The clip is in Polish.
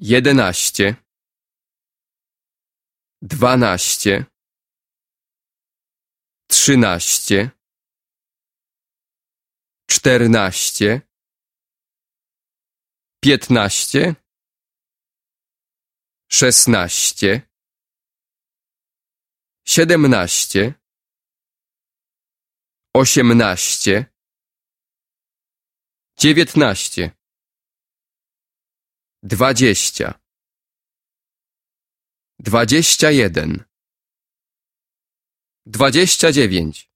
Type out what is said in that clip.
jedenaście, dwanaście, trzynaście, czternaście, piętnaście, szesnaście, siedemnaście, osiemnaście, dziewiętnaście, dwadzieścia, dwadzieścia jeden, dwadzieścia dziewięć,